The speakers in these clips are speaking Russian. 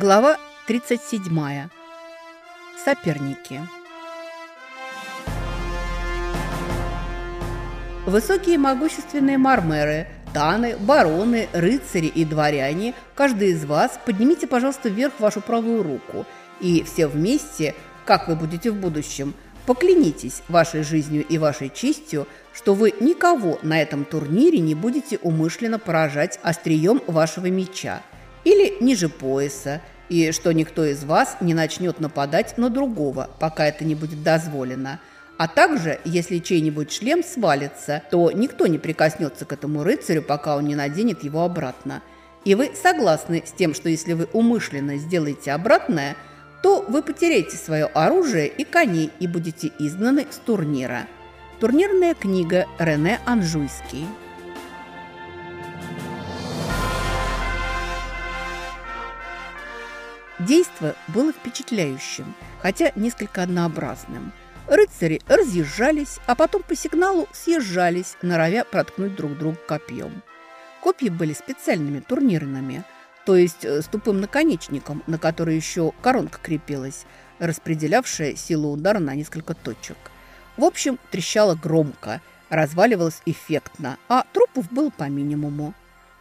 Глава 37. Соперники. Высокие могущественные мармеры, таны, бароны, рыцари и дворяне, каждый из вас поднимите, пожалуйста, вверх вашу правую руку, и все вместе, как вы будете в будущем, поклянитесь вашей жизнью и вашей честью, что вы никого на этом турнире не будете умышленно поражать острием вашего меча – или ниже пояса, и что никто из вас не начнет нападать на другого, пока это не будет дозволено. А также, если чей-нибудь шлем свалится, то никто не прикоснется к этому рыцарю, пока он не наденет его обратно. И вы согласны с тем, что если вы умышленно сделаете обратное, то вы потеряете свое оружие и коней и будете изгнаны с турнира. Турнирная книга Рене Анжуйский. Действо было впечатляющим, хотя несколько однообразным. Рыцари разъезжались, а потом по сигналу съезжались, норовя проткнуть друг друга копьем. Копья были специальными турнирными, то есть э, с тупым наконечником, на который еще коронка крепилась, распределявшая силу удара на несколько точек. В общем, трещало громко, разваливалось эффектно, а трупов было по минимуму.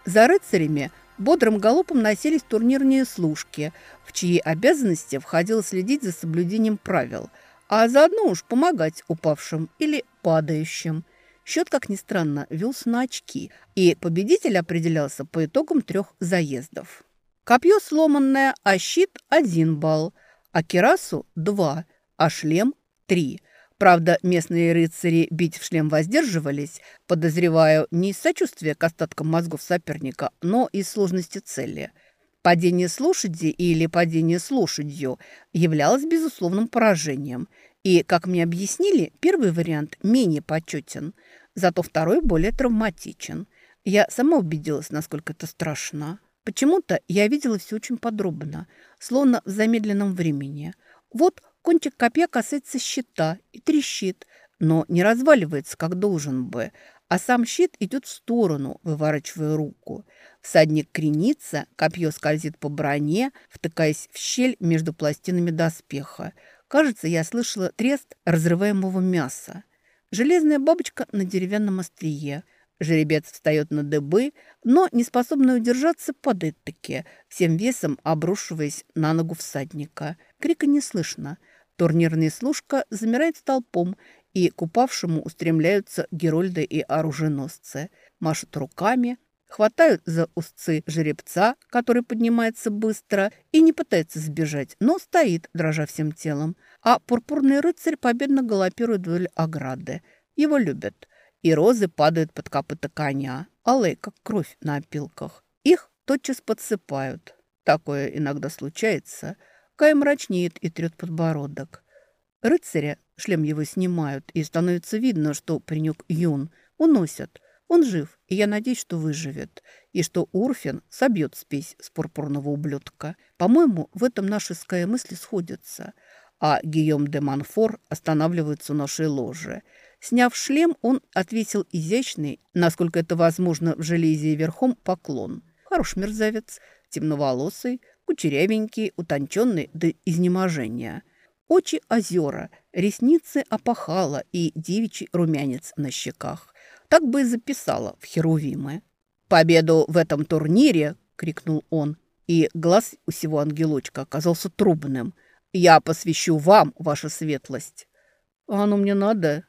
За рыцарями бодрым галопом носились турнирные служки, в чьи обязанности входило следить за соблюдением правил, а заодно уж помогать упавшим или падающим. Счет, как ни странно, велся на очки, и победитель определялся по итогам трех заездов. Копье сломанное, а щит – один балл, а керасу – два, а шлем – три – Правда, местные рыцари бить в шлем воздерживались, подозреваю, не из сочувствия к остаткам мозгов соперника, но из сложности цели. Падение с лошади или падение с лошадью являлось безусловным поражением. И, как мне объяснили, первый вариант менее почетен, зато второй более травматичен. Я сама убедилась, насколько это страшно. Почему-то я видела все очень подробно, словно в замедленном времени. Вот Кончик копья касается щита и трещит, но не разваливается, как должен бы, а сам щит идет в сторону, выворачивая руку. Всадник кренится, копье скользит по броне, втыкаясь в щель между пластинами доспеха. Кажется, я слышала трест разрываемого мяса. Железная бабочка на деревянном острие. Жеребец встает на дыбы, но, не способный удержаться, падает-таки, всем весом обрушиваясь на ногу всадника. Крика не слышно – Турнирный служка замирает столпом, и к упавшему устремляются герольды и оруженосцы. Машут руками, хватают за узцы жеребца, который поднимается быстро и не пытается сбежать, но стоит, дрожа всем телом. А пурпурный рыцарь победно галопирует вдоль ограды. Его любят. И розы падают под копыта коня, алые, как кровь на опилках. Их тотчас подсыпают. Такое иногда случается – Кай мрачнеет и трет подбородок. Рыцаря, шлем его снимают, и становится видно, что принюк юн. Уносят. Он жив, и я надеюсь, что выживет. И что Урфин собьет спесь с пурпурного ублюдка. По-моему, в этом наши ская мысли сходятся. А Гийом де Манфор останавливается у нашей ложи. Сняв шлем, он ответил изящный, насколько это возможно в железе верхом, поклон. Хорош мерзавец, темноволосый, кучерявенький, утонченный до изнеможения. Очи озера, ресницы опахала и девичий румянец на щеках. Так бы и записала в Херувимы. «Победу в этом турнире!» — крикнул он. И глаз у сего ангелочка оказался трубным. «Я посвящу вам, ваша светлость!» «А оно мне надо?»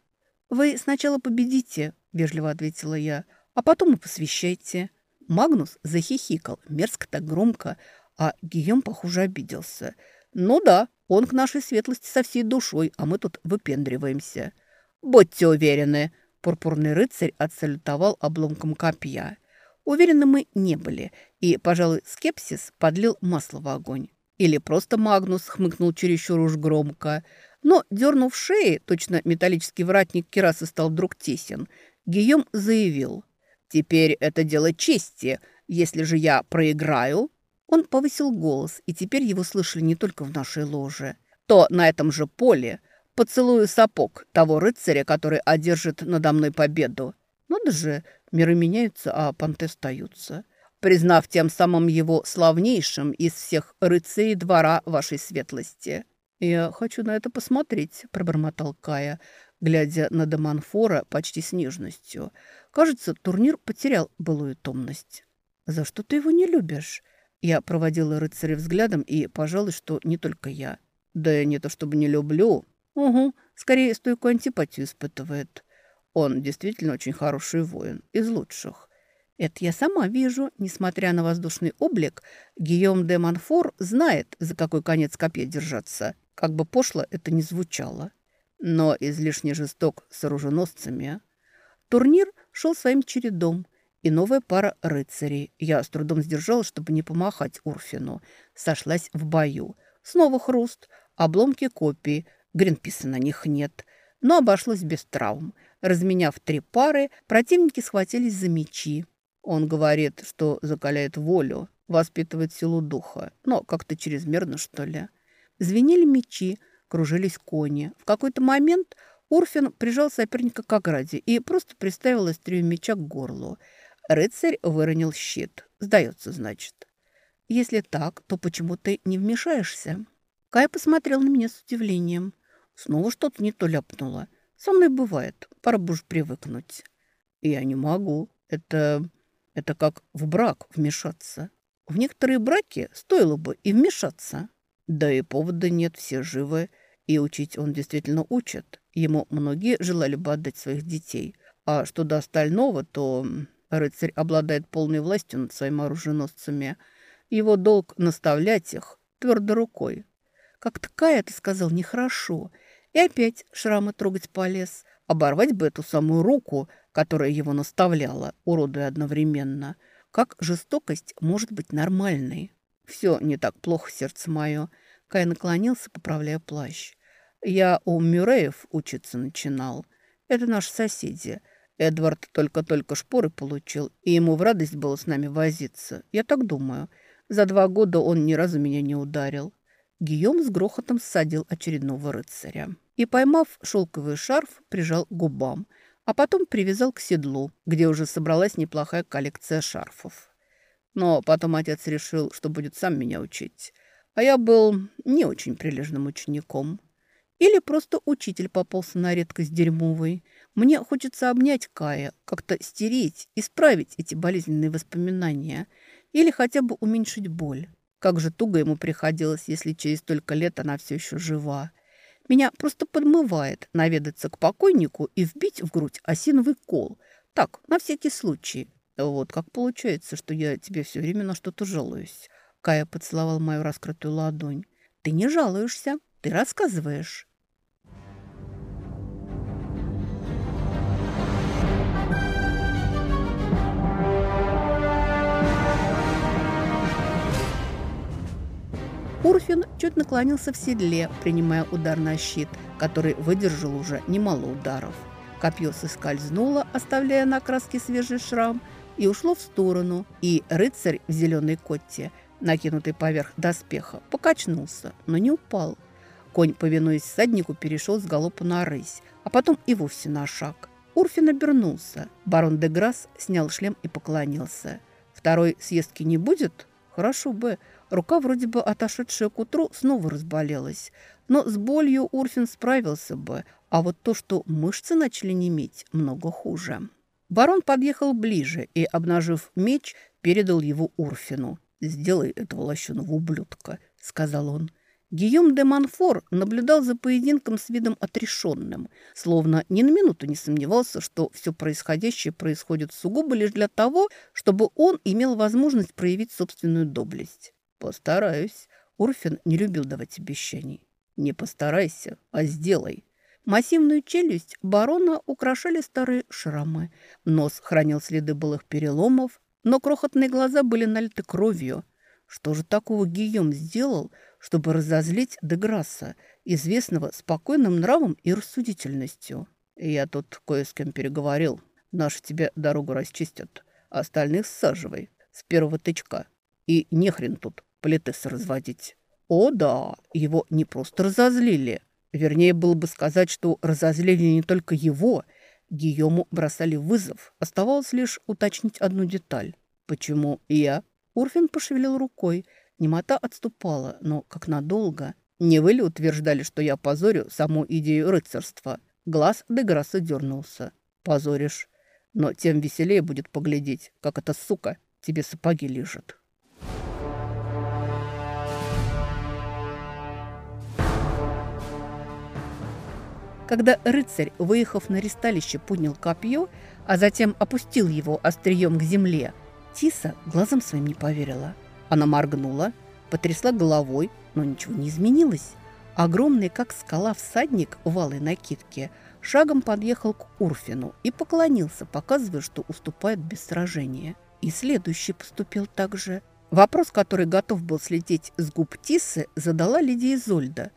«Вы сначала победите», — вежливо ответила я, «а потом и посвящайте». Магнус захихикал, мерзко так громко, а Гийом, похоже, обиделся. «Ну да, он к нашей светлости со всей душой, а мы тут выпендриваемся». «Будьте уверены!» – пурпурный рыцарь отсалютовал обломком копья. Уверены мы не были, и, пожалуй, скепсис подлил масло в огонь. Или просто Магнус хмыкнул чересчур уж громко. Но, дернув шеи, точно металлический воротник керасы стал вдруг тесен, Гийом заявил. «Теперь это дело чести. Если же я проиграю, он повысил голос, и теперь его слышали не только в нашей ложе. То на этом же поле поцелую сапог того рыцаря, который одержит надо мной победу. Надо же, миры меняются, а понты остаются. признав тем самым его славнейшим из всех рыцарей двора вашей светлости». «Я хочу на это посмотреть», – пробормотал Кая, глядя на Демонфора почти с нежностью. Кажется, турнир потерял былую томность. «За что ты его не любишь?» Я проводила рыцаря взглядом, и, пожалуй, что не только я. «Да не то чтобы не люблю». «Угу, скорее стойкую антипатию испытывает. Он действительно очень хороший воин, из лучших. Это я сама вижу. Несмотря на воздушный облик, Гийом де Монфор знает, за какой конец копья держаться. Как бы пошло это ни звучало. Но излишне жесток с оруженосцами. Турнир шел своим чередом. И новая пара рыцарей. Я с трудом сдержала, чтобы не помахать Урфину. Сошлась в бою. Снова хруст, обломки копий. Гринписа на них нет. Но обошлось без травм. Разменяв три пары, противники схватились за мечи. Он говорит, что закаляет волю, воспитывает силу духа, но как-то чрезмерно, что ли. Звенели мечи, кружились кони. В какой-то момент Урфин прижал соперника к ограде и просто приставил острие меча к горлу. Рыцарь выронил щит. Сдается, значит. Если так, то почему ты не вмешаешься? Кай посмотрел на меня с удивлением. Снова что-то не то ляпнуло. Со мной бывает. Пора бы привыкнуть. Я не могу. Это... Это как в брак вмешаться. В некоторые браки стоило бы и вмешаться. Да и повода нет, все живы. И учить он действительно учит. Ему многие желали бы отдать своих детей. А что до остального, то рыцарь обладает полной властью над своими оруженосцами. Его долг наставлять их твердой рукой. Как такая, ты сказал, нехорошо. И опять шрамы трогать полез. Оборвать бы эту самую руку, которая его наставляла, уродуя одновременно. Как жестокость может быть нормальной? Все не так плохо, сердце мое. Кай наклонился, поправляя плащ. Я у Мюреев учиться начинал. Это наши соседи. Эдвард только-только шпоры получил, и ему в радость было с нами возиться. Я так думаю. За два года он ни разу меня не ударил. Гийом с грохотом ссадил очередного рыцаря и, поймав шелковый шарф, прижал к губам, а потом привязал к седлу, где уже собралась неплохая коллекция шарфов. Но потом отец решил, что будет сам меня учить, а я был не очень прилежным учеником. Или просто учитель попался на редкость дерьмовый. Мне хочется обнять Кая, как-то стереть, исправить эти болезненные воспоминания или хотя бы уменьшить боль. Как же туго ему приходилось, если через столько лет она все еще жива. Меня просто подмывает наведаться к покойнику и вбить в грудь осиновый кол. Так, на всякий случай. Вот как получается, что я тебе все время на что-то жалуюсь. Кая поцеловал мою раскрытую ладонь. Ты не жалуешься, ты рассказываешь. Урфин чуть наклонился в седле, принимая удар на щит, который выдержал уже немало ударов. Копье соскользнуло, оставляя на краске свежий шрам, и ушло в сторону, и рыцарь в зеленой котте, накинутый поверх доспеха, покачнулся, но не упал. Конь, повинуясь всаднику, перешел с галопа на рысь, а потом и вовсе на шаг. Урфин обернулся. Барон де Грасс снял шлем и поклонился. «Второй съездки не будет? Хорошо бы. Рука, вроде бы отошедшая к утру, снова разболелась. Но с болью Урфин справился бы, а вот то, что мышцы начали неметь, много хуже. Барон подъехал ближе и, обнажив меч, передал его Урфину. «Сделай этого лощеного ублюдка», — сказал он. Гийом де Манфор наблюдал за поединком с видом отрешенным, словно ни на минуту не сомневался, что все происходящее происходит сугубо лишь для того, чтобы он имел возможность проявить собственную доблесть. «Постараюсь». Урфин не любил давать обещаний. «Не постарайся, а сделай». Массивную челюсть барона украшали старые шрамы. Нос хранил следы былых переломов, но крохотные глаза были налиты кровью. Что же такого Гийом сделал, чтобы разозлить Деграсса, известного спокойным нравом и рассудительностью? Я тут кое с кем переговорил. Наши тебе дорогу расчистят, остальных саживай с первого тычка. И нехрен тут политес разводить. О да, его не просто разозлили. Вернее, было бы сказать, что разозлили не только его. Гийому бросали вызов. Оставалось лишь уточнить одну деталь. «Почему я?» Урфин пошевелил рукой. Немота отступала, но как надолго. Не вы ли утверждали, что я позорю саму идею рыцарства? Глаз Деграсса дернулся. Позоришь. Но тем веселее будет поглядеть, как эта сука тебе сапоги лежит. Когда рыцарь, выехав на ристалище, поднял копье, а затем опустил его острием к земле, Тиса глазом своим не поверила. Она моргнула, потрясла головой, но ничего не изменилось. Огромный, как скала, всадник в алой накидке шагом подъехал к Урфину и поклонился, показывая, что уступает без сражения. И следующий поступил так же. Вопрос, который готов был слететь с губ Тисы, задала Лидия Изольда.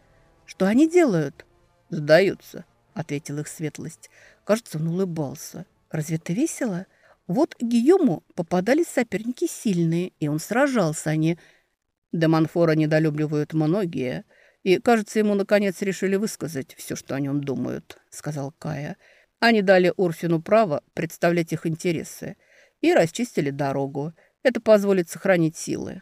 «Что они делают?» «Сдаются», — ответил их светлость. Кажется, он улыбался. «Разве это весело?» Вот Гийому попадались соперники сильные, и он сражался, они... Демонфора недолюбливают многие, и, кажется, ему, наконец, решили высказать все, что о нем думают, сказал Кая. Они дали Урфину право представлять их интересы и расчистили дорогу. Это позволит сохранить силы.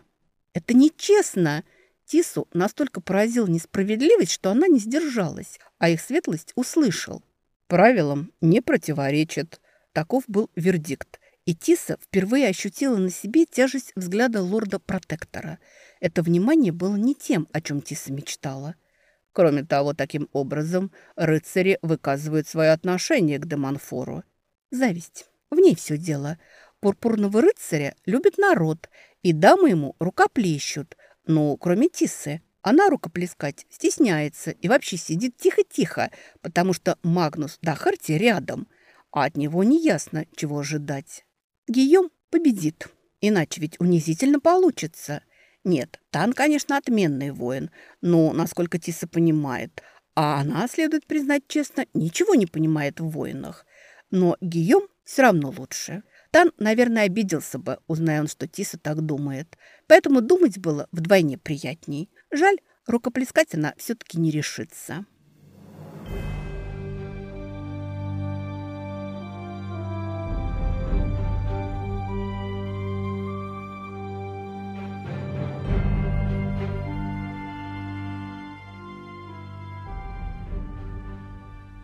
«Это нечестно!» Тису настолько поразил несправедливость, что она не сдержалась, а их светлость услышал. Правилам не противоречит. Таков был вердикт. И Тиса впервые ощутила на себе тяжесть взгляда лорда-протектора. Это внимание было не тем, о чем Тиса мечтала. Кроме того, таким образом рыцари выказывают свое отношение к Демонфору. Зависть. В ней все дело. Пурпурного рыцаря любит народ, и дамы ему рукоплещут, ну, кроме Тиссы. Она рукоплескать стесняется и вообще сидит тихо-тихо, потому что Магнус Дахарти рядом, а от него неясно, чего ожидать. Гийом победит, иначе ведь унизительно получится. Нет, Тан, конечно, отменный воин, но, насколько Тиса понимает, а она, следует признать честно, ничего не понимает в воинах. Но Гийом все равно лучше. Тан, наверное, обиделся бы, узная он, что Тиса так думает. Поэтому думать было вдвойне приятней. Жаль, рукоплескать она все-таки не решится.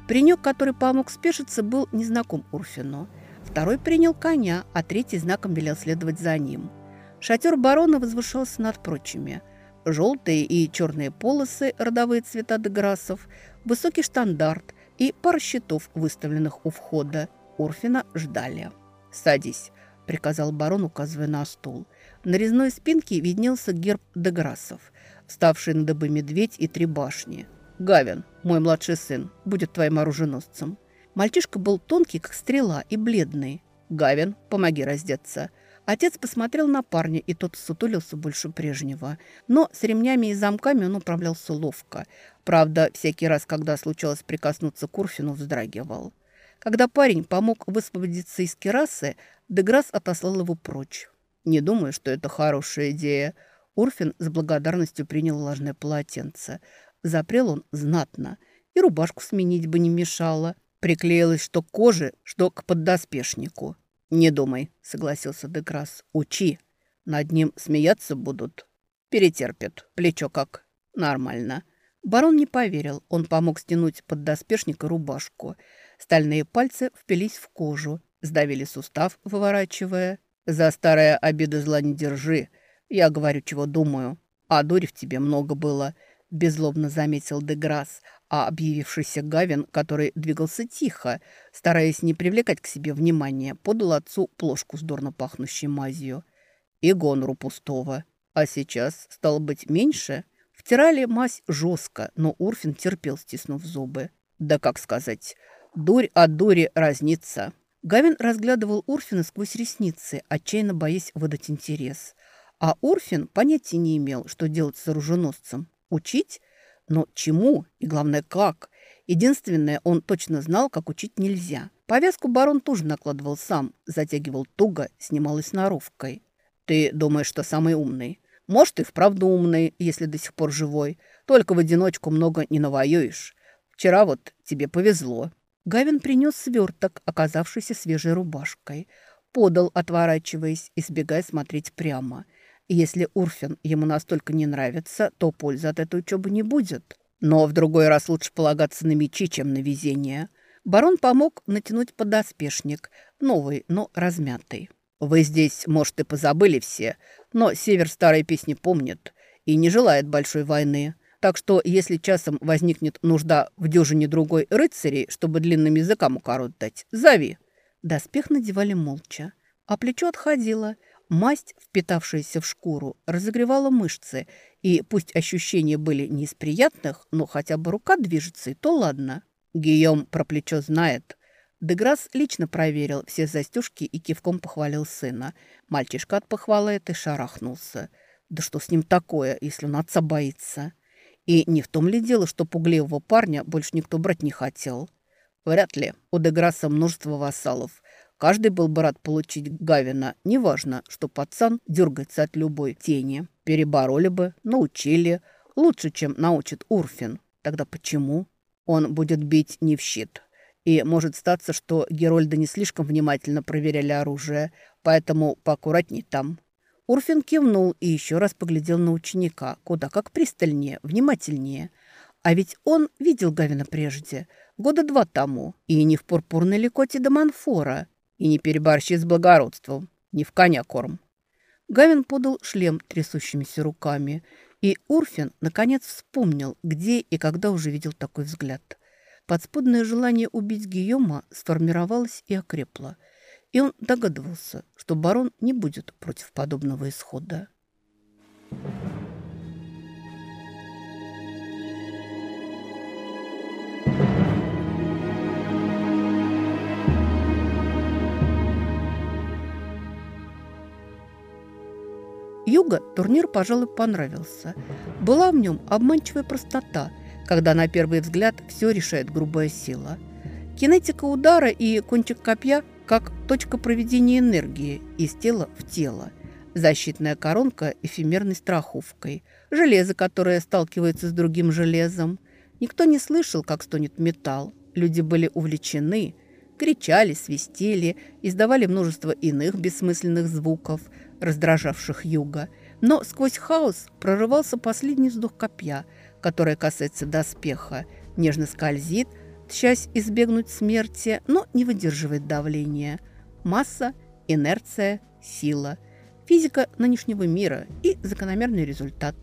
Паренек, который помог спешиться, был незнаком Урфину. Второй принял коня, а третий знаком велел следовать за ним. Шатер барона возвышался над прочими. Желтые и черные полосы, родовые цвета деграссов, высокий штандарт и пара щитов, выставленных у входа. Урфина ждали. «Садись», — приказал барон, указывая на стул. На резной спинке виднелся герб деграссов, вставший на дыбы медведь и три башни. «Гавин, мой младший сын, будет твоим оруженосцем». Мальчишка был тонкий, как стрела, и бледный. «Гавин, помоги раздеться». Отец посмотрел на парня, и тот сутулился больше прежнего. Но с ремнями и замками он управлялся ловко. Правда, всякий раз, когда случалось прикоснуться к Урфину, вздрагивал. Когда парень помог высвободиться из керасы, Деграсс отослал его прочь. «Не думаю, что это хорошая идея». Урфин с благодарностью принял влажное полотенце. Запрел он знатно. И рубашку сменить бы не мешало. Приклеилась что к коже, что к поддоспешнику. «Не думай», — согласился Декрас. «Учи. Над ним смеяться будут. Перетерпят. Плечо как. Нормально». Барон не поверил. Он помог стянуть поддоспешник и рубашку. Стальные пальцы впились в кожу, сдавили сустав, выворачивая. «За старое обиды зла не держи. Я говорю, чего думаю. А дури в тебе много было», — беззлобно заметил Деграсс а объявившийся Гавин, который двигался тихо, стараясь не привлекать к себе внимания, подал отцу плошку с дурно пахнущей мазью. И гонору пустого. А сейчас, стало быть, меньше? Втирали мазь жестко, но Урфин терпел, стиснув зубы. Да как сказать, дурь от дури разнится. Гавин разглядывал Урфина сквозь ресницы, отчаянно боясь выдать интерес. А Урфин понятия не имел, что делать с оруженосцем. Учить? Но чему и, главное, как? Единственное, он точно знал, как учить нельзя. Повязку барон тоже накладывал сам, затягивал туго, снимал и сноровкой. «Ты думаешь, что самый умный? Может, и вправду умный, если до сих пор живой. Только в одиночку много не навоюешь. Вчера вот тебе повезло». Гавин принес сверток, оказавшийся свежей рубашкой. подал, отворачиваясь, избегая смотреть прямо. Если Урфин ему настолько не нравится, то пользы от этой учебы не будет. Но в другой раз лучше полагаться на мечи, чем на везение. Барон помог натянуть подоспешник, новый, но размятый. «Вы здесь, может, и позабыли все, но Север старые песни помнит и не желает большой войны. Так что, если часом возникнет нужда в дюжине другой рыцарей, чтобы длинным языкам укоротать, зови». Доспех надевали молча, а плечо отходило. Масть, впитавшаяся в шкуру, разогревала мышцы, и пусть ощущения были не из приятных, но хотя бы рука движется, и то ладно. Гийом про плечо знает. Деграсс лично проверил все застежки и кивком похвалил сына. Мальчишка от похвалы этой шарахнулся. Да что с ним такое, если он отца боится? И не в том ли дело, что пугливого парня больше никто брать не хотел? Вряд ли. У Деграсса множество вассалов. Каждый был бы рад получить Гавина. Неважно, что пацан дергается от любой тени. Перебороли бы, научили. Лучше, чем научит Урфин. Тогда почему? Он будет бить не в щит. И может статься, что Герольда не слишком внимательно проверяли оружие, поэтому поаккуратней там. Урфин кивнул и еще раз поглядел на ученика, куда как пристальнее, внимательнее. А ведь он видел Гавина прежде, года два тому, и не в пурпурной ликоте до Манфора, и не переборщи с благородством, не в коня корм. Гавин подал шлем трясущимися руками – и Урфин, наконец, вспомнил, где и когда уже видел такой взгляд. Подспудное желание убить Гийома сформировалось и окрепло. И он догадывался, что барон не будет против подобного исхода. Thank you. Юга турнир, пожалуй, понравился. Была в нем обманчивая простота, когда на первый взгляд все решает грубая сила. Кинетика удара и кончик копья как точка проведения энергии из тела в тело. Защитная коронка эфемерной страховкой. Железо, которое сталкивается с другим железом. Никто не слышал, как стонет металл. Люди были увлечены, кричали, свистели, издавали множество иных бессмысленных звуков – раздражавших юга, но сквозь хаос прорывался последний вздох копья, которое касается доспеха, нежно скользит, тщась избегнуть смерти, но не выдерживает давления. Масса, инерция, сила. Физика нынешнего мира и закономерный результат.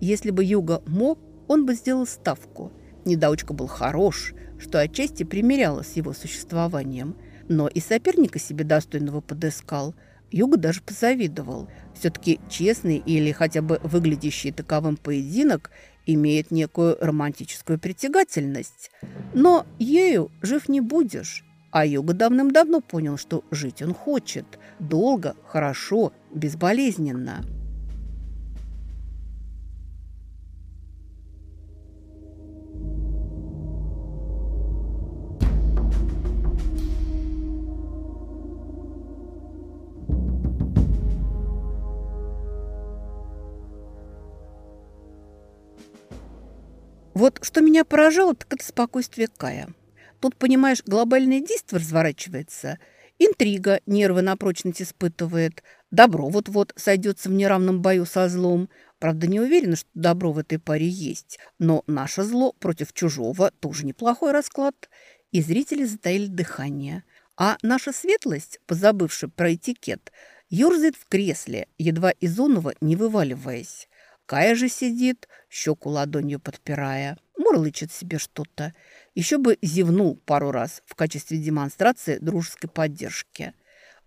Если бы Юга мог, он бы сделал ставку. Недоучка был хорош, что отчасти примеряло с его существованием, но и соперника себе достойного подыскал – Юга даже позавидовал. Все-таки честный или хотя бы выглядящий таковым поединок имеет некую романтическую притягательность. Но ею жив не будешь. А Юга давным-давно понял, что жить он хочет. Долго, хорошо, безболезненно. Вот что меня поражало, так это спокойствие Кая. Тут, понимаешь, глобальное действие разворачивается. Интрига нервы на прочность испытывает. Добро вот-вот сойдется в неравном бою со злом. Правда, не уверена, что добро в этой паре есть. Но наше зло против чужого тоже неплохой расклад. И зрители затаили дыхание. А наша светлость, позабывшая про этикет, ерзает в кресле, едва из онова не вываливаясь. Кая же сидит, щеку ладонью подпирая, мурлычет себе что-то. Еще бы зевнул пару раз в качестве демонстрации дружеской поддержки.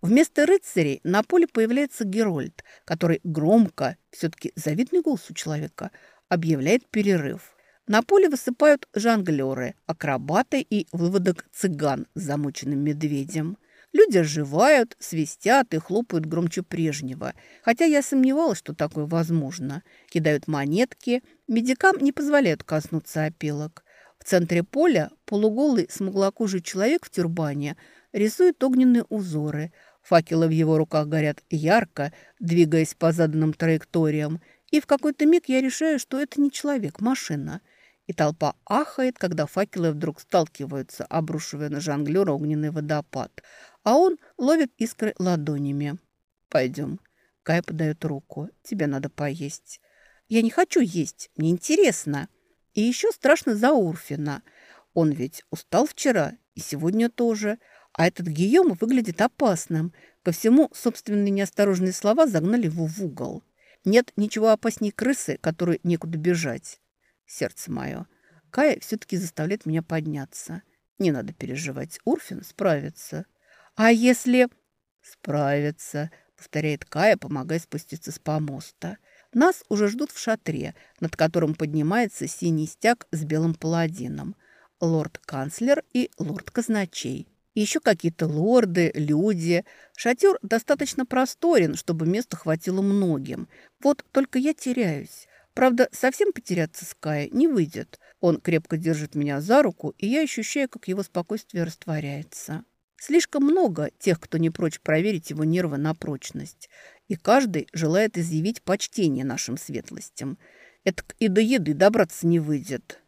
Вместо рыцарей на поле появляется Герольд, который громко, все-таки завидный голос у человека, объявляет перерыв. На поле высыпают жонглеры, акробаты и выводок цыган с замученным медведем. Люди оживают, свистят и хлопают громче прежнего. Хотя я сомневалась, что такое возможно. Кидают монетки, медикам не позволяют коснуться опилок. В центре поля полуголый смуглокожий человек в тюрбане рисует огненные узоры. Факелы в его руках горят ярко, двигаясь по заданным траекториям. И в какой-то миг я решаю, что это не человек, машина. И толпа ахает, когда факелы вдруг сталкиваются, обрушивая на жонглера огненный водопад, а он ловит искры ладонями. «Пойдем». Кай подает руку. «Тебе надо поесть». «Я не хочу есть, мне интересно». И еще страшно за Урфина. Он ведь устал вчера и сегодня тоже. А этот Гийом выглядит опасным. По всему собственные неосторожные слова загнали его в угол. Нет ничего опаснее крысы, которой некуда бежать. Сердце мое. Кая все-таки заставляет меня подняться. Не надо переживать. Урфин справится. А если... Справится, повторяет Кая, помогая спуститься с помоста. Нас уже ждут в шатре, над которым поднимается синий стяг с белым паладином. Лорд-канцлер и лорд-казначей. еще какие-то лорды, люди. Шатер достаточно просторен, чтобы места хватило многим. Вот только я теряюсь. Правда, совсем потеряться с Кая не выйдет. Он крепко держит меня за руку, и я ощущаю, как его спокойствие растворяется. Слишком много тех, кто не прочь проверить его нервы на прочность. И каждый желает изъявить почтение нашим светлостям. Это и до еды добраться не выйдет.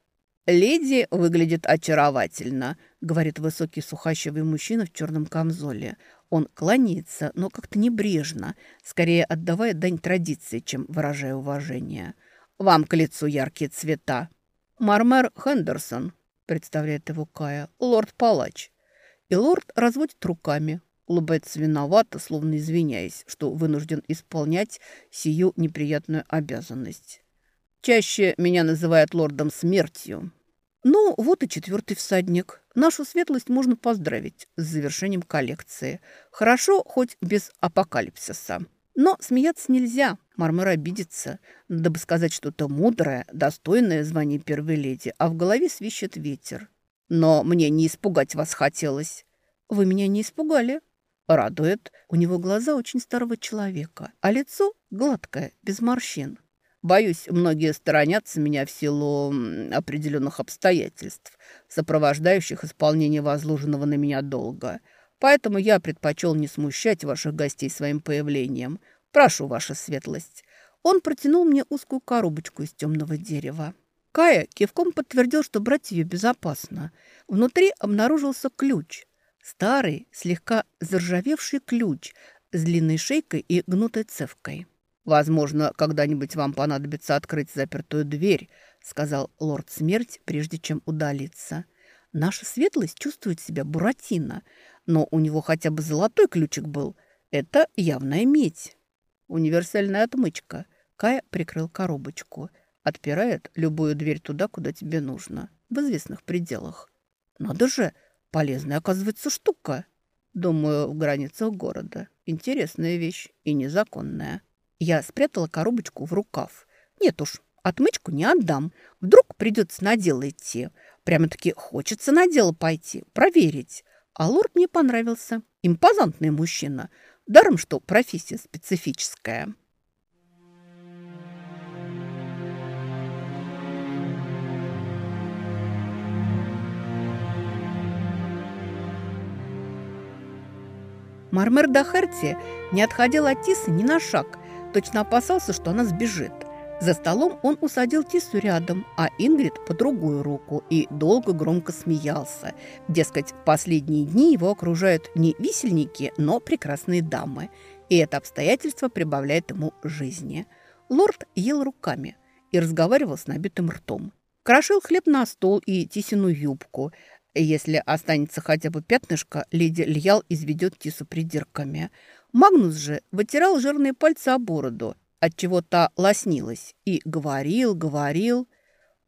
«Леди выглядит очаровательно», — говорит высокий сухощавый мужчина в черном камзоле. Он кланяется, но как-то небрежно, скорее отдавая дань традиции, чем выражая уважение. Вам к лицу яркие цвета. Мармер Хендерсон, представляет его Кая, лорд-палач. И лорд разводит руками, улыбается виновато, словно извиняясь, что вынужден исполнять сию неприятную обязанность. Чаще меня называют лордом смертью. Ну, вот и четвертый всадник. Нашу светлость можно поздравить с завершением коллекции. Хорошо, хоть без апокалипсиса. Но смеяться нельзя, Мармар обидится. Надо бы сказать что-то мудрое, достойное звания первой леди, а в голове свищет ветер. Но мне не испугать вас хотелось. Вы меня не испугали. Радует. У него глаза очень старого человека, а лицо гладкое, без морщин. Боюсь, многие сторонятся меня в силу определенных обстоятельств, сопровождающих исполнение возложенного на меня долга. Поэтому я предпочел не смущать ваших гостей своим появлением. Прошу, ваша светлость». Он протянул мне узкую коробочку из темного дерева. Кая кивком подтвердил, что брать ее безопасно. Внутри обнаружился ключ. Старый, слегка заржавевший ключ с длинной шейкой и гнутой цевкой. «Возможно, когда-нибудь вам понадобится открыть запертую дверь», сказал лорд Смерть, прежде чем удалиться. «Наша светлость чувствует себя Буратино, но у него хотя бы золотой ключик был. Это явная медь. Универсальная отмычка. Кая прикрыл коробочку. Отпирает любую дверь туда, куда тебе нужно. В известных пределах. Надо же, полезная оказывается штука. Думаю, в границах города. Интересная вещь и незаконная. Я спрятала коробочку в рукав. Нет уж, отмычку не отдам. Вдруг придется на дело идти. Прямо-таки хочется на дело пойти, проверить. А лорд мне понравился. Импозантный мужчина. Даром, что профессия специфическая. Мармер Дахерти не отходил от Тисы ни на шаг, точно опасался, что она сбежит. За столом он усадил Тису рядом, а Ингрид по другую руку и долго громко смеялся. Дескать, в последние дни его окружают не висельники, но прекрасные дамы. И это обстоятельство прибавляет ему жизни. Лорд ел руками и разговаривал с набитым ртом. Крошил хлеб на стол и Тисину юбку. Если останется хотя бы пятнышко, леди Льял изведет Тису придирками. Магнус же вытирал жирные пальцы о бороду отчего та лоснилась, и говорил, говорил.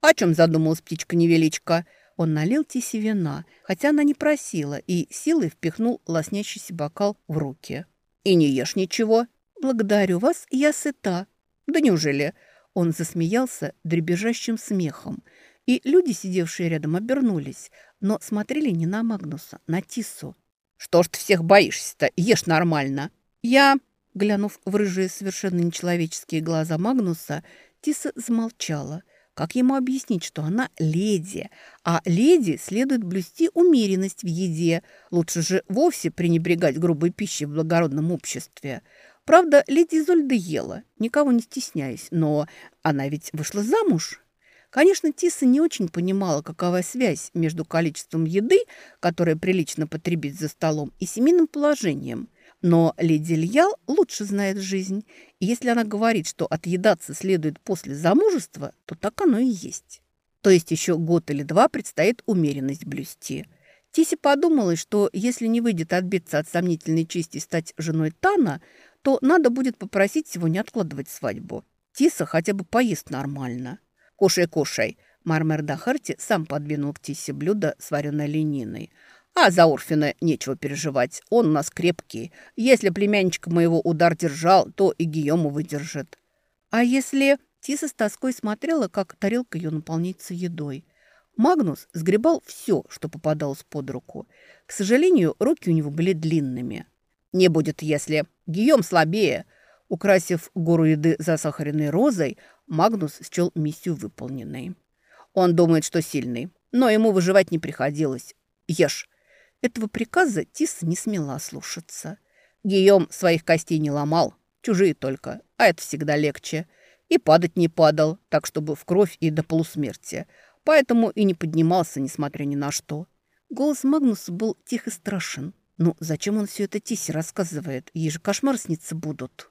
О чем задумалась птичка-невеличка? Он налил Тисе вина, хотя она не просила, и силой впихнул лоснящийся бокал в руки. «И не ешь ничего?» «Благодарю вас, я сыта». «Да неужели?» Он засмеялся дребезжащим смехом, и люди, сидевшие рядом, обернулись, но смотрели не на Магнуса, на Тису. «Что ж ты всех боишься-то? Ешь нормально!» «Я...» Глянув в рыжие совершенно нечеловеческие глаза Магнуса, Тиса замолчала. Как ему объяснить, что она леди, а леди следует блюсти умеренность в еде. Лучше же вовсе пренебрегать грубой пищей в благородном обществе. Правда, леди Изольда ела, никого не стесняясь, но она ведь вышла замуж. Конечно, Тиса не очень понимала, какова связь между количеством еды, которое прилично потребить за столом, и семейным положением. Но леди Льял лучше знает жизнь, и если она говорит, что отъедаться следует после замужества, то так оно и есть. То есть еще год или два предстоит умеренность блюсти. Тисе подумала, что если не выйдет отбиться от сомнительной чести стать женой Тана, то надо будет попросить сегодня откладывать свадьбу. Тиса хотя бы поест нормально. «Кушай, кушай!» Мармер Дахарти сам подвинул к Тисе блюдо с вареной лениной. «А за Орфина нечего переживать, он у нас крепкий. Если племянничка моего удар держал, то и Гийому выдержит». «А если...» Тиса с тоской смотрела, как тарелка ее наполняется едой. Магнус сгребал все, что попадалось под руку. К сожалению, руки у него были длинными. «Не будет, если. Гийом слабее». Украсив гору еды засахаренной розой, Магнус счел миссию выполненной. Он думает, что сильный, но ему выживать не приходилось. Ешь. Этого приказа Тис не смела слушаться. Гийом своих костей не ломал, чужие только, а это всегда легче. И падать не падал, так чтобы в кровь и до полусмерти. Поэтому и не поднимался, несмотря ни на что. Голос Магнуса был тих и страшен. Ну, зачем он все это Тисе рассказывает? Ей же кошмар снится будут.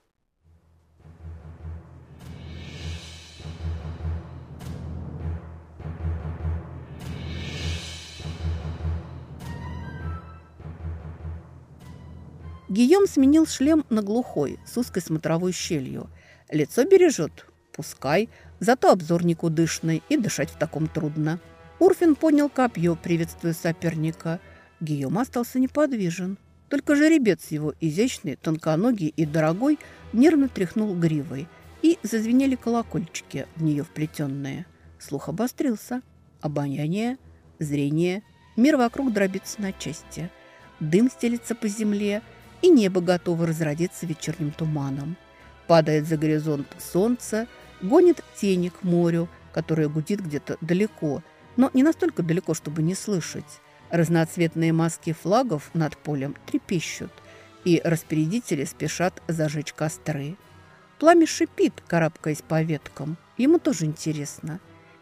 Гийом сменил шлем на глухой, с узкой смотровой щелью. Лицо бережет, пускай, зато обзор никудышный, и дышать в таком трудно. Урфин поднял копье, приветствуя соперника. Гийом остался неподвижен. Только жеребец его, изящный, тонконогий и дорогой, нервно тряхнул гривой, и зазвенели колокольчики в нее вплетенные. Слух обострился. Обоняние, зрение. Мир вокруг дробится на части. Дым стелится по земле – и небо готово разродиться вечерним туманом. Падает за горизонт солнце, гонит тени к морю, которое гудит где-то далеко, но не настолько далеко, чтобы не слышать. Разноцветные маски флагов над полем трепещут, и распорядители спешат зажечь костры. Пламя шипит, карабкаясь по веткам. Ему тоже интересно.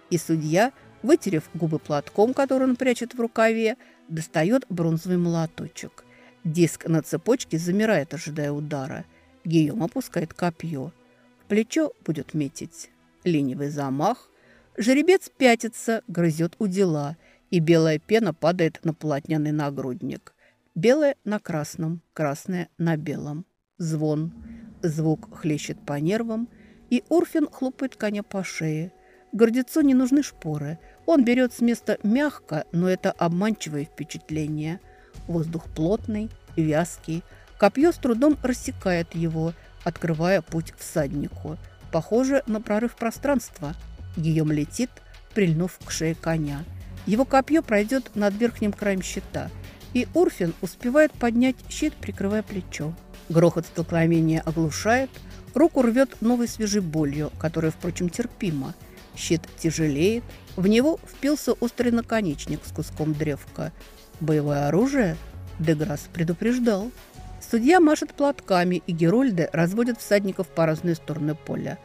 И судья, вытерев губы платком, который он прячет в рукаве, достает бронзовый молоточек – Диск на цепочке замирает, ожидая удара. Гийом опускает копье. В плечо будет метить. Ленивый замах. Жеребец пятится, грызет у дела, и белая пена падает на полотняный нагрудник. Белое на красном, красное на белом. Звон. Звук хлещет по нервам, и Урфин хлопает коня по шее. Гордецу не нужны шпоры. Он берет с места мягко, но это обманчивое впечатление – Воздух плотный, вязкий. Копье с трудом рассекает его, открывая путь всаднику. Похоже на прорыв пространства. Гийом летит, прильнув к шее коня. Его копье пройдет над верхним краем щита, и Урфин успевает поднять щит, прикрывая плечо. Грохот столкновения оглушает, руку рвет новой свежей болью, которая, впрочем, терпима. Щит тяжелеет, в него впился острый наконечник с куском древка. Боевое оружие? Деграсс предупреждал. Судья машет платками, и Герольды разводят всадников по разные стороны поля.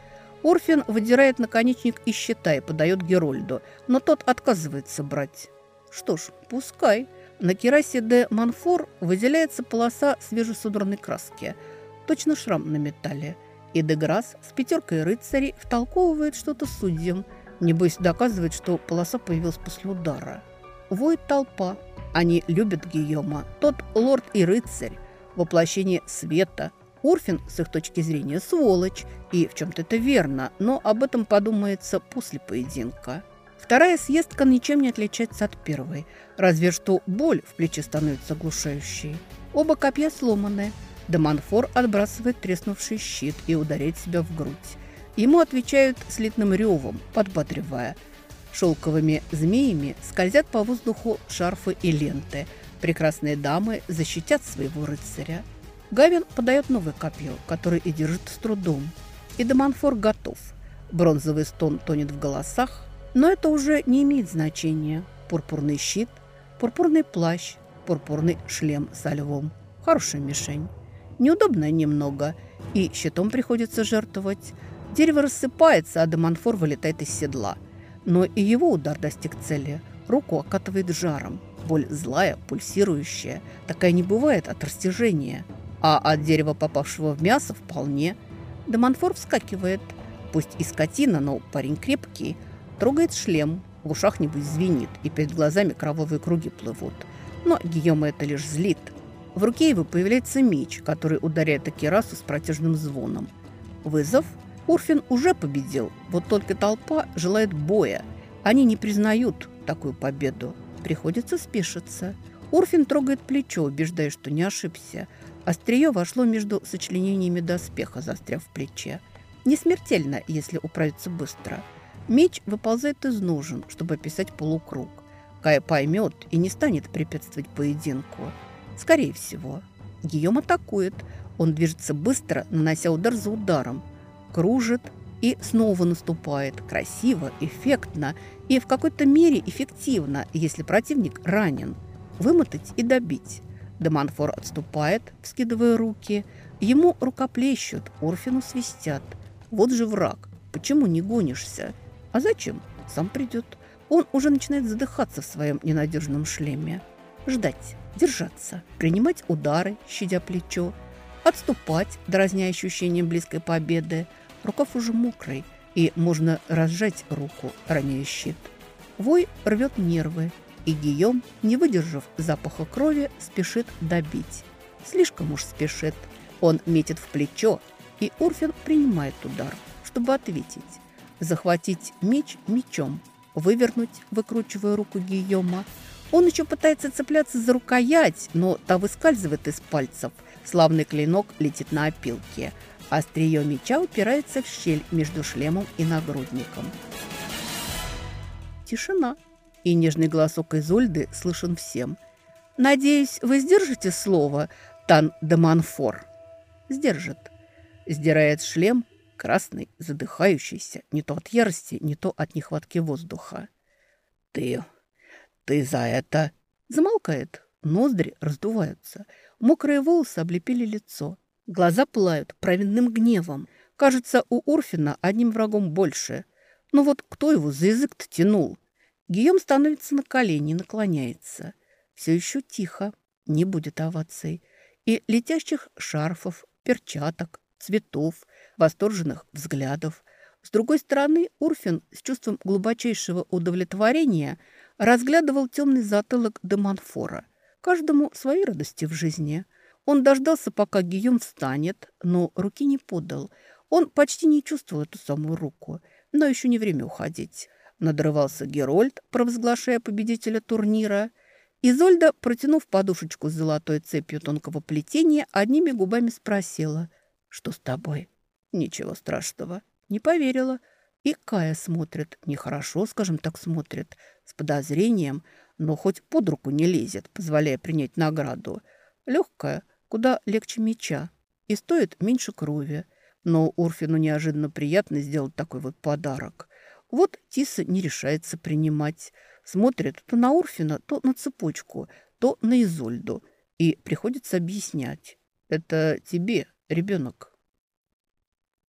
Орфин выдирает наконечник из щита и подает Герольду, но тот отказывается брать. Что ж, пускай. На керасе де Манфор выделяется полоса свежесудранной краски. Точно шрам на металле. И Деграсс с пятеркой рыцарей втолковывает что-то судьям. Небось, доказывает, что полоса появилась после удара. Воет толпа. Они любят Гийома. Тот лорд и рыцарь, воплощение света. Урфин, с их точки зрения, сволочь. И в чем-то это верно, но об этом подумается после поединка. Вторая съездка ничем не отличается от первой, разве что боль в плече становится оглушающей. Оба копья сломаны. Демонфор отбрасывает треснувший щит и ударяет себя в грудь. Ему отвечают слитным ревом, подбадривая – Шелковыми змеями скользят по воздуху шарфы и ленты. Прекрасные дамы защитят своего рыцаря. Гавин подает новое копье, которое и держит с трудом. И Демонфор готов. Бронзовый стон тонет в голосах, но это уже не имеет значения. Пурпурный щит, пурпурный плащ, пурпурный шлем со львом. Хорошая мишень. Неудобно немного, и щитом приходится жертвовать. Дерево рассыпается, а Демонфор вылетает из седла – Но и его удар достиг цели. Руку окатывает жаром. Боль злая, пульсирующая. Такая не бывает от растяжения. А от дерева, попавшего в мясо, вполне. Демонфор вскакивает. Пусть и скотина, но парень крепкий. Трогает шлем. В ушах небось звенит, и перед глазами кровавые круги плывут. Но Гийома это лишь злит. В руке его появляется меч, который ударяет Акирасу с протяжным звоном. Вызов? Урфин уже победил, вот только толпа желает боя. Они не признают такую победу. Приходится спешиться. Урфин трогает плечо, убеждая, что не ошибся. Острие вошло между сочленениями доспеха, застряв в плече. Не смертельно, если управиться быстро. Меч выползает из ножен, чтобы описать полукруг. Кая поймет и не станет препятствовать поединку. Скорее всего. Гийом атакует. Он движется быстро, нанося удар за ударом. Кружит и снова наступает. Красиво, эффектно и в какой-то мере эффективно, если противник ранен. Вымотать и добить. Деманфор отступает, вскидывая руки. Ему рукоплещут, Орфину свистят. Вот же враг. Почему не гонишься? А зачем? Сам придет. Он уже начинает задыхаться в своем ненадежном шлеме. Ждать, держаться, принимать удары, щадя плечо, отступать, дразня ощущением близкой победы. Рукав уже мокрый, и можно разжать руку, роняя щит. Вой рвет нервы, и Гийом, не выдержав запаха крови, спешит добить. Слишком уж спешит. Он метит в плечо, и Урфин принимает удар, чтобы ответить. Захватить меч мечом – вывернуть, выкручивая руку Гийома. Он еще пытается цепляться за рукоять, но та выскальзывает из пальцев. Славный клинок летит на опилке. Острие меча упирается в щель между шлемом и нагрудником. Тишина. И нежный голосок Изольды слышен всем. «Надеюсь, вы сдержите слово, Тан де Манфор?» «Сдержит». Сдирает шлем, красный, задыхающийся, не то от ярости, не то от нехватки воздуха. «Ты... ты за это...» Замолкает, ноздри раздуваются, мокрые волосы облепили лицо, глаза пылают праведным гневом. Кажется, у Орфина одним врагом больше. Но вот кто его за язык-то тянул? Гийом становится на колени, наклоняется. Все еще тихо, не будет оваций. И летящих шарфов, перчаток, цветов, восторженных взглядов. С другой стороны, Урфин с чувством глубочайшего удовлетворения разглядывал темный затылок Демонфора. Каждому свои радости в жизни. Он дождался, пока Гийом встанет, но руки не подал. Он почти не чувствовал эту самую руку, но еще не время уходить. Надрывался Герольд, провозглашая победителя турнира. Изольда, протянув подушечку с золотой цепью тонкого плетения, одними губами спросила – «Что с тобой?» «Ничего страшного». Не поверила. И Кая смотрит. Нехорошо, скажем так, смотрит. С подозрением, но хоть под руку не лезет, позволяя принять награду. Легкая, куда легче меча. И стоит меньше крови. Но Урфину неожиданно приятно сделать такой вот подарок. Вот Тиса не решается принимать. Смотрит то на Урфина, то на цепочку, то на Изольду. И приходится объяснять. Это тебе, ребенок.